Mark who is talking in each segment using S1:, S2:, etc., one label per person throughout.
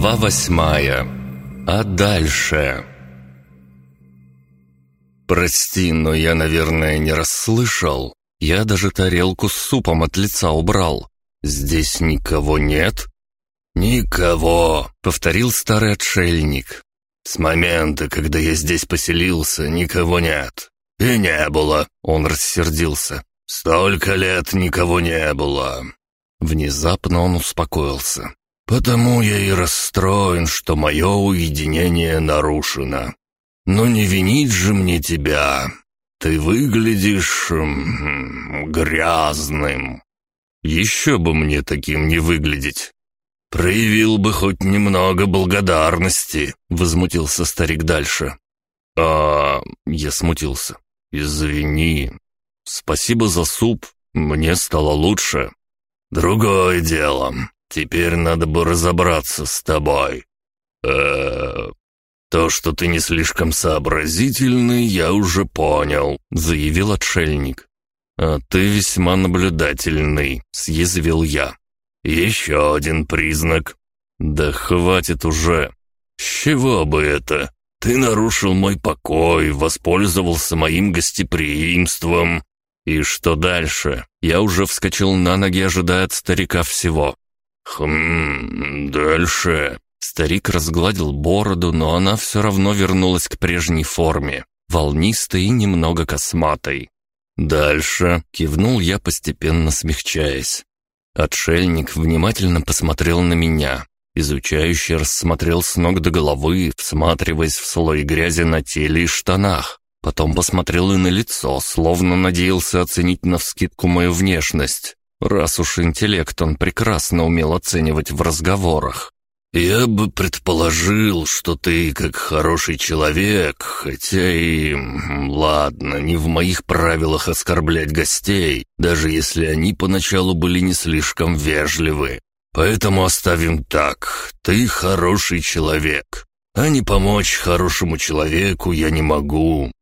S1: Глава восьмая. А дальше... Прости, но я, наверное, не расслышал. Я даже тарелку с супом от лица убрал. Здесь никого нет? Никого, повторил старый отшельник. С момента, когда я здесь поселился, никого нет. И не было, он рассердился. Столько лет никого не было. Внезапно он успокоился. Потому я и расстроен, что мое уединение нарушено. Но не винить же мне тебя. Ты выглядишь... грязным. Еще бы мне таким не выглядеть. Проявил бы хоть немного благодарности, возмутился старик дальше. А, я смутился. Извини. Спасибо за суп. Мне стало лучше. Другое дело. Теперь надо бы разобраться с тобой. Э, «То, что ты не слишком сообразительный, я уже понял», — заявил отшельник. «А ты весьма наблюдательный», — съязвил я. «Еще один признак». «Да хватит уже». «С чего бы это? Ты нарушил мой покой, воспользовался моим гостеприимством». «И что дальше?» Я уже вскочил на ноги, ожидая от старика всего. «Хм, дальше...» Старик разгладил бороду, но она все равно вернулась к прежней форме, волнистой и немного косматой. «Дальше», — кивнул я, постепенно смягчаясь. Отшельник внимательно посмотрел на меня. Изучающий рассмотрел с ног до головы, всматриваясь в слой грязи на теле и штанах. Потом посмотрел и на лицо, словно надеялся оценить навскидку мою внешность. Раз уж интеллект он прекрасно умел оценивать в разговорах. «Я бы предположил, что ты как хороший человек, хотя и... Ладно, не в моих правилах оскорблять гостей, даже если они поначалу были не слишком вежливы. Поэтому оставим так. Ты хороший человек, а не помочь хорошему человеку я не могу».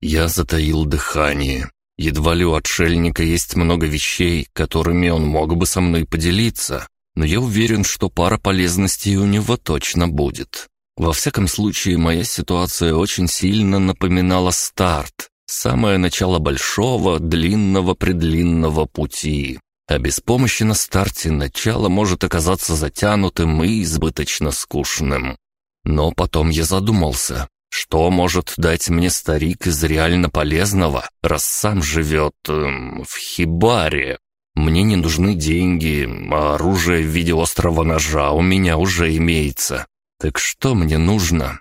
S1: Я затаил дыхание. Едва ли у отшельника есть много вещей, которыми он мог бы со мной поделиться но я уверен, что пара полезностей у него точно будет. Во всяком случае, моя ситуация очень сильно напоминала старт, самое начало большого, длинного-предлинного пути. А без помощи на старте начало может оказаться затянутым и избыточно скучным. Но потом я задумался, что может дать мне старик из реально полезного, раз сам живет эм, в хибаре. Мне не нужны деньги, а оружие в виде острого ножа у меня уже имеется. Так что мне нужно?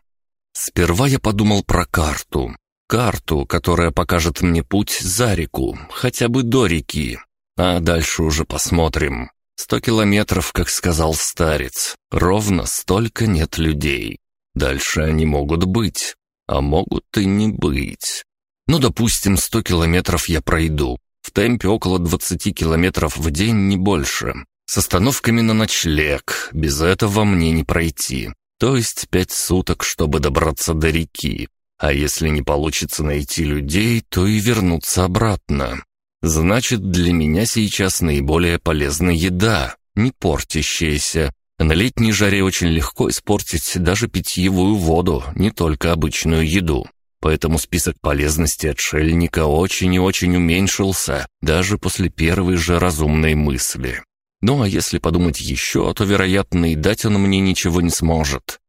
S1: Сперва я подумал про карту. Карту, которая покажет мне путь за реку, хотя бы до реки. А дальше уже посмотрим. Сто километров, как сказал старец. Ровно столько нет людей. Дальше они могут быть, а могут и не быть. Ну, допустим, сто километров я пройду. В темпе около 20 километров в день, не больше. С остановками на ночлег. Без этого мне не пройти. То есть пять суток, чтобы добраться до реки. А если не получится найти людей, то и вернуться обратно. Значит, для меня сейчас наиболее полезна еда, не портящаяся. На летней жаре очень легко испортить даже питьевую воду, не только обычную еду поэтому список полезностей отшельника очень и очень уменьшился, даже после первой же разумной мысли. Ну а если подумать еще, то, вероятно, и дать он мне ничего не сможет.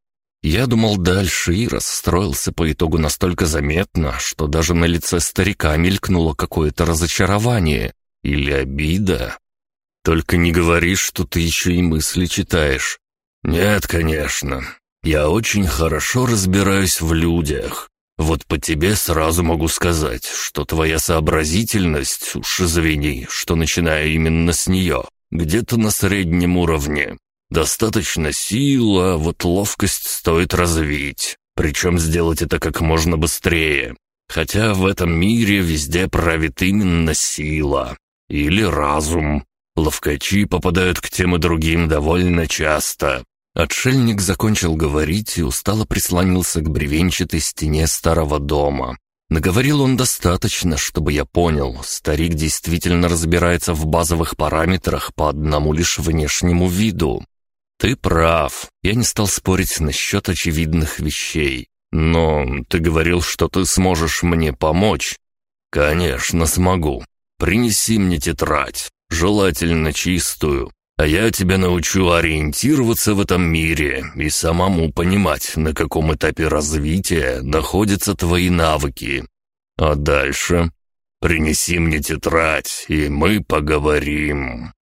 S1: Я думал дальше и расстроился по итогу настолько заметно, что даже на лице старика мелькнуло какое-то разочарование или обида. «Только не говори, что ты еще и мысли читаешь». «Нет, конечно. Я очень хорошо разбираюсь в людях. Вот по тебе сразу могу сказать, что твоя сообразительность, уж извини, что начиная именно с нее, где-то на среднем уровне. Достаточно сил, а вот ловкость стоит развить. Причем сделать это как можно быстрее. Хотя в этом мире везде правит именно сила. Или разум. Ловкачи попадают к тем и другим довольно часто. Отшельник закончил говорить и устало прислонился к бревенчатой стене старого дома. Наговорил он достаточно, чтобы я понял, старик действительно разбирается в базовых параметрах по одному лишь внешнему виду. «Ты прав. Я не стал спорить насчет очевидных вещей. Но ты говорил, что ты сможешь мне помочь». «Конечно смогу. Принеси мне тетрадь, желательно чистую, а я тебя научу ориентироваться в этом мире и самому понимать, на каком этапе развития находятся твои навыки. А дальше принеси мне тетрадь, и мы поговорим».